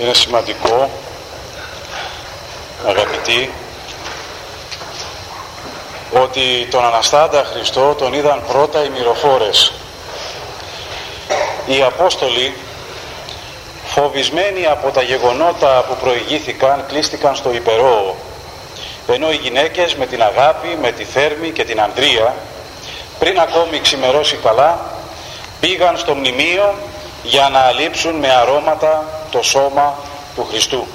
είναι σημαντικό αγαπητοί ότι τον Αναστάντα Χριστό τον είδαν πρώτα οι μυροφόρες. Οι Απόστολοι φοβισμένοι από τα γεγονότα που προηγήθηκαν κλείστηκαν στο υπερόο ενώ οι γυναίκες με την αγάπη, με τη θέρμη και την αντρία πριν ακόμη ξημερώσει καλά πήγαν στο μνημείο για να αλείψουν με αρώματα το σώμα του Χριστού.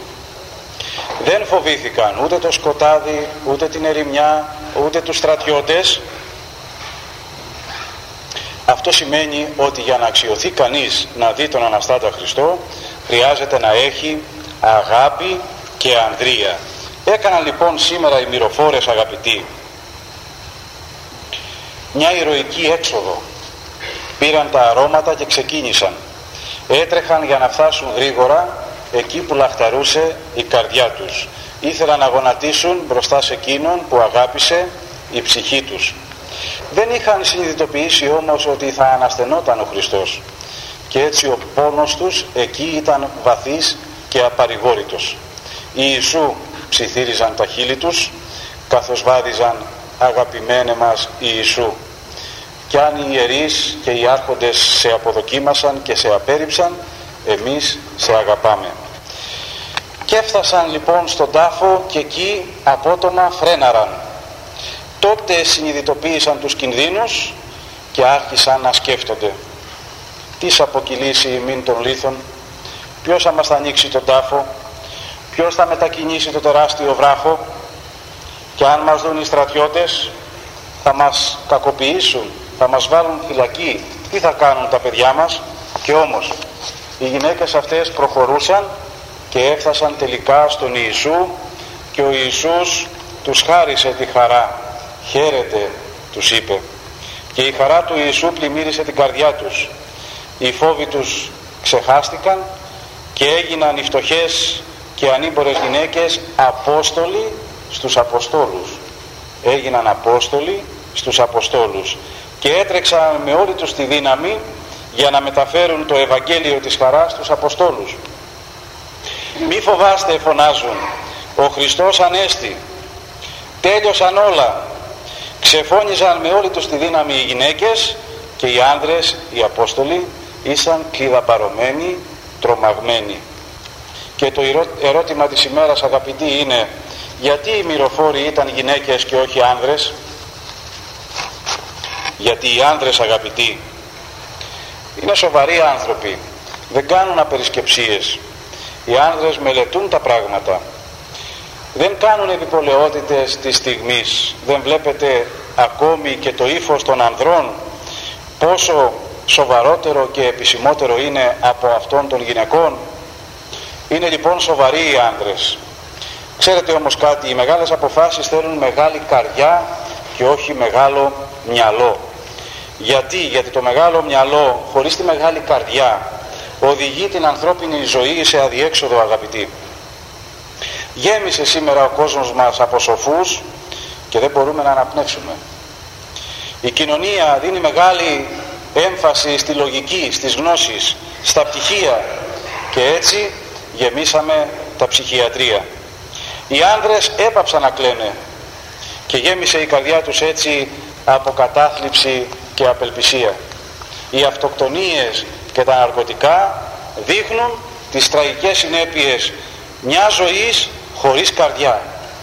Δεν φοβήθηκαν ούτε το σκοτάδι, ούτε την ερημιά, ούτε τους στρατιώτες. Αυτό σημαίνει ότι για να αξιωθεί κανείς να δει τον Αναστάτα Χριστό χρειάζεται να έχει αγάπη και ανδρεία. Έκαναν λοιπόν σήμερα οι μυροφόρες αγαπητοί μια ηρωική έξοδο. Πήραν τα αρώματα και ξεκίνησαν. Έτρεχαν για να φτάσουν γρήγορα εκεί που λαχταρούσε η καρδιά τους. Ήθελαν να γονατίσουν μπροστά σε εκείνον που αγάπησε η ψυχή τους. Δεν είχαν συνειδητοποιήσει όμως ότι θα αναστενόταν ο Χριστός και έτσι ο πόνος τους εκεί ήταν βαθύς και απαρηγόρητος. Οι Ιησού ψιθύριζαν τα χείλη τους καθώς βάδιζαν αγαπημένε μας Ιησού κι αν οι ιερείς και οι άρχοντες σε αποδοκίμασαν και σε απέρριψαν εμείς σε αγαπάμε. Και έφτασαν λοιπόν στον τάφο και εκεί απότομα φρέναραν. Τότε συνειδητοποίησαν τους κινδύνους και άρχισαν να σκέφτονται. Τις αποκυλήσει η μήν των λίθων ποιος θα μας θα ανοίξει τον τάφο ποιος θα μετακινήσει το τεράστιο βράχο και αν μας δουν οι στρατιώτες θα μας κακοποιήσουν θα μας βάλουν φυλακή τι θα κάνουν τα παιδιά μας. Και όμως οι γυναίκες αυτές προχωρούσαν και έφτασαν τελικά στον Ιησού και ο Ιησούς τους χάρισε τη χαρά. Χαίρετε τους είπε. Και η χαρά του Ιησού πλημμύρισε την καρδιά τους. Οι φόβοι τους ξεχάστηκαν και έγιναν οι φτωχές και ανήμπορες γυναίκες Απόστολοι στους Αποστόλους. Έγιναν Απόστολοι στους Αποστόλους και έτρεξαν με όλη τους τη δύναμη για να μεταφέρουν το Ευαγγέλιο της χαράς στους Αποστόλους. Μη φοβάστε φωνάζουν. Ο Χριστός Ανέστη. Τέλειωσαν όλα. Ξεφώνιζαν με όλη τους τη δύναμη οι γυναίκες και οι άνδρες οι Απόστολοι ήσαν κλειδαπαρωμένοι τρομαγμένοι και το ερώτημα της ημέρας αγαπητοί είναι γιατί οι μυροφόροι ήταν γυναίκες και όχι άνδρες; Γιατί οι άνδρες αγαπητοί είναι σοβαροί άνθρωποι. Δεν κάνουν απερισκεψίες. Οι άνδρες μελετούν τα πράγματα. Δεν κάνουν επιπολαιότητες της στιγμής. Δεν βλέπετε ακόμη και το ύφος των ανδρών πόσο σοβαρότερο και επισημότερο είναι από αυτών των γυναικών. Είναι λοιπόν σοβαροί οι άνδρες. Ξέρετε όμως κάτι οι μεγάλες αποφάσεις θέλουν μεγάλη καρδιά και όχι μεγάλο μυαλό. Γιατί, γιατί το μεγάλο μυαλό χωρίς τη μεγάλη καρδιά οδηγεί την ανθρώπινη ζωή σε αδιέξοδο αγαπητή γέμισε σήμερα ο κόσμος μας από σοφούς και δεν μπορούμε να αναπνεύσουμε. Η κοινωνία δίνει μεγάλη έμφαση στη λογική, στις γνώσεις, στα πτυχία και έτσι γεμίσαμε τα ψυχιατρία. Οι άνδρες έπαψαν να κλαίνε και γέμισε η καρδιά τους έτσι από κατάθλιψη και απελπισία. Οι αυτοκτονίες και τα ναρκωτικά δείχνουν τις τραγικές συνέπειες μιας ζωής χωρίς καρδιά,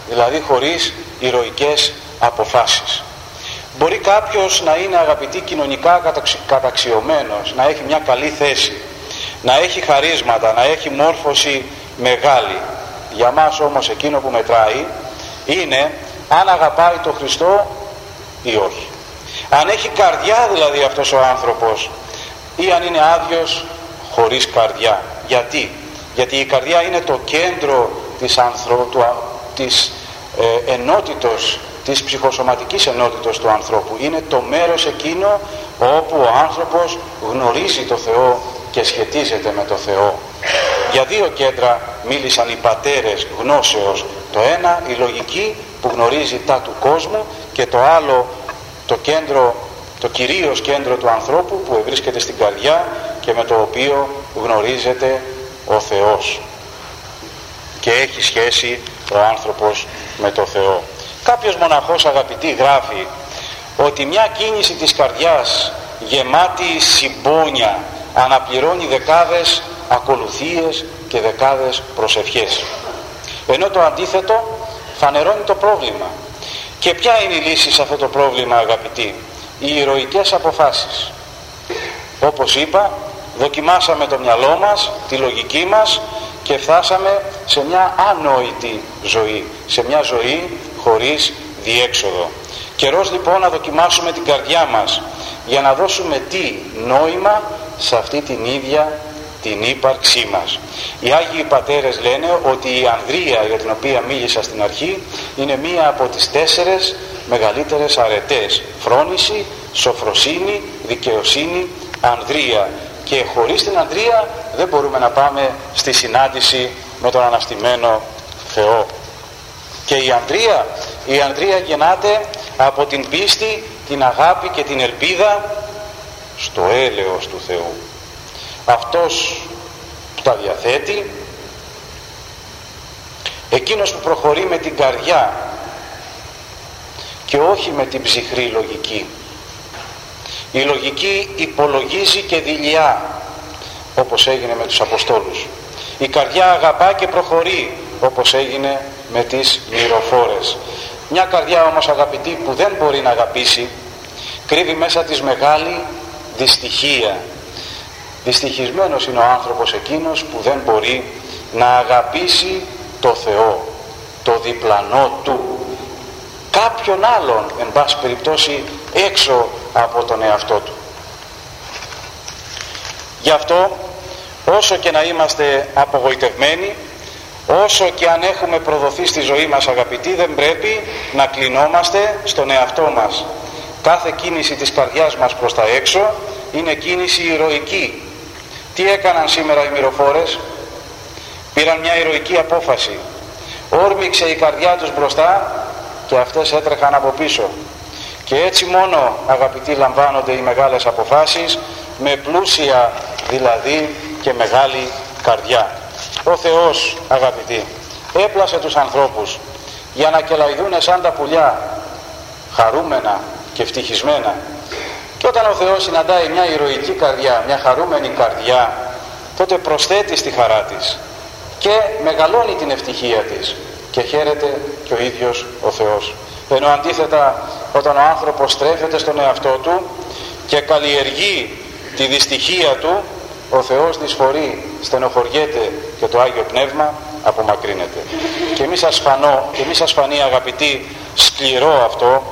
δηλαδή χωρίς ηρωικές αποφάσεις. Μπορεί κάποιος να είναι αγαπητή κοινωνικά καταξιωμένος, να έχει μια καλή θέση, να έχει χαρίσματα, να έχει μόρφωση μεγάλη. Για μας όμως εκείνο που μετράει είναι αν αγαπάει τον Χριστό ή όχι. Αν έχει καρδιά δηλαδή αυτός ο άνθρωπος ή αν είναι άδειος χωρίς καρδιά. Γιατί; Γιατί η καρδιά είναι το κέντρο της, ανθρω... της ε, ενότητος της ψυχοσωματικής ενότητος του ανθρώπου. Είναι το μέρος εκείνο όπου ο άνθρωπος γνωρίζει το Θεό και σχετίζεται με το Θεό. Για δύο κέντρα μίλησαν οι πατέρες γνώσεως. Το ένα η λογική που γνωρίζει τα του κόσμου και το άλλο το κέντρο, το κυρίως κέντρο του ανθρώπου που βρίσκεται στην καρδιά και με το οποίο γνωρίζεται ο Θεός. και έχει σχέση ο άνθρωπος με το Θεό. Κάποιος μοναχός αγαπητή γράφει ότι μια κίνηση της καρδιάς γεμάτη συμπόνια αναπληρώνει δεκάδες ακολουθίες και δεκάδες προσευχές. Ενώ το αντίθετο φανερώνει το πρόβλημα. Και ποια είναι η λύση σε αυτό το πρόβλημα αγαπητοί; Οι ηρωικές αποφάσεις. Όπως είπα, δοκιμάσαμε το μυαλό μας, τη λογική μας και φτάσαμε σε μια ανόητη ζωή. Σε μια ζωή χωρίς διέξοδο. Καιρός λοιπόν να δοκιμάσουμε την καρδιά μας για να δώσουμε τι νόημα σε αυτή την ίδια την ύπαρξή μας. Οι Άγιοι Πατέρες λένε ότι η Ανδρεία για την οποία μίλησα στην αρχή είναι μία από τις τέσσερες μεγαλύτερες αρετές. Φρόνηση, σοφροσύνη, δικαιοσύνη, Ανδρεία. Και χωρίς την Ανδρεία δεν μπορούμε να πάμε στη συνάντηση με τον αναστημένο Θεό. Και η Ανδρεία, η Ανδρεία γεννάται από την πίστη, την αγάπη και την ελπίδα στο έλεος του Θεού αυτός που τα διαθέτει εκείνος που προχωρεί με την καρδιά και όχι με την ψυχρή λογική. Η λογική υπολογίζει και δηλιά όπως έγινε με τους Αποστόλους. Η καρδιά αγαπά και προχωρεί όπως έγινε με τις μυροφόρες. Μια καρδιά όμως αγαπητή που δεν μπορεί να αγαπήσει κρύβει μέσα της μεγάλη δυστυχία Δυστυχισμένος είναι ο άνθρωπος εκείνος που δεν μπορεί να αγαπήσει το Θεό, το διπλανό του, κάποιον άλλον, εν πάση περιπτώσει, έξω από τον εαυτό του. Γι' αυτό, όσο και να είμαστε απογοητευμένοι, όσο και αν έχουμε προδοθεί στη ζωή μας αγαπητοί, δεν πρέπει να κλεινόμαστε στον εαυτό μας. Κάθε κίνηση της καρδιάς μας προς τα έξω είναι κίνηση ηρωική, τι έκαναν σήμερα οι μυροφόρες, πήραν μια ηρωική απόφαση. Όρμηξε η καρδιά τους μπροστά και αυτές έτρεχαν από πίσω. Και έτσι μόνο αγαπητοί λαμβάνονται οι μεγάλες αποφάσεις με πλούσια δηλαδή και μεγάλη καρδιά. Ο Θεός αγαπητοί έπλασε τους ανθρώπους για να κελαϊδούν σαν τα πουλιά χαρούμενα και ευτυχισμένα και όταν ο Θεός συναντάει μια ηρωική καρδιά, μια χαρούμενη καρδιά, τότε προσθέτει στη χαρά της και μεγαλώνει την ευτυχία της και χαίρεται και ο ίδιος ο Θεός. Ενώ αντίθετα όταν ο άνθρωπος στρέφεται στον εαυτό του και καλλιεργεί τη δυστυχία του, ο Θεός δυσφορεί, στενοχωριέται και το Άγιο Πνεύμα απομακρύνεται. Και μη σας φανώ, και μη σας φανεί αγαπητοί σκληρό αυτό,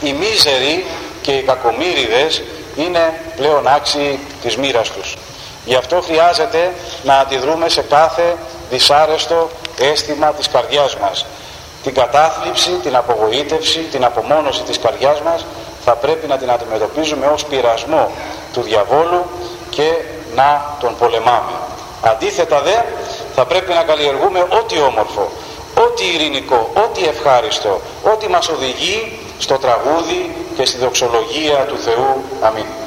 οι μίζεροι και οι κακομύριδες είναι πλέον άξιοι της μοίρας τους. Γι' αυτό χρειάζεται να αντιδρούμε σε κάθε δυσάρεστο αίσθημα της καρδιάς μας. Την κατάθλιψη, την απογοήτευση, την απομόνωση της καρδιάς μας θα πρέπει να την αντιμετωπίζουμε ως πειρασμό του διαβόλου και να τον πολεμάμε. Αντίθετα δε θα πρέπει να καλλιεργούμε ό,τι όμορφο, ό,τι ειρηνικό, ό,τι ευχάριστο, ό,τι μας οδηγεί στο τραγούδι και στη δοξολογία του Θεού. Αμήν.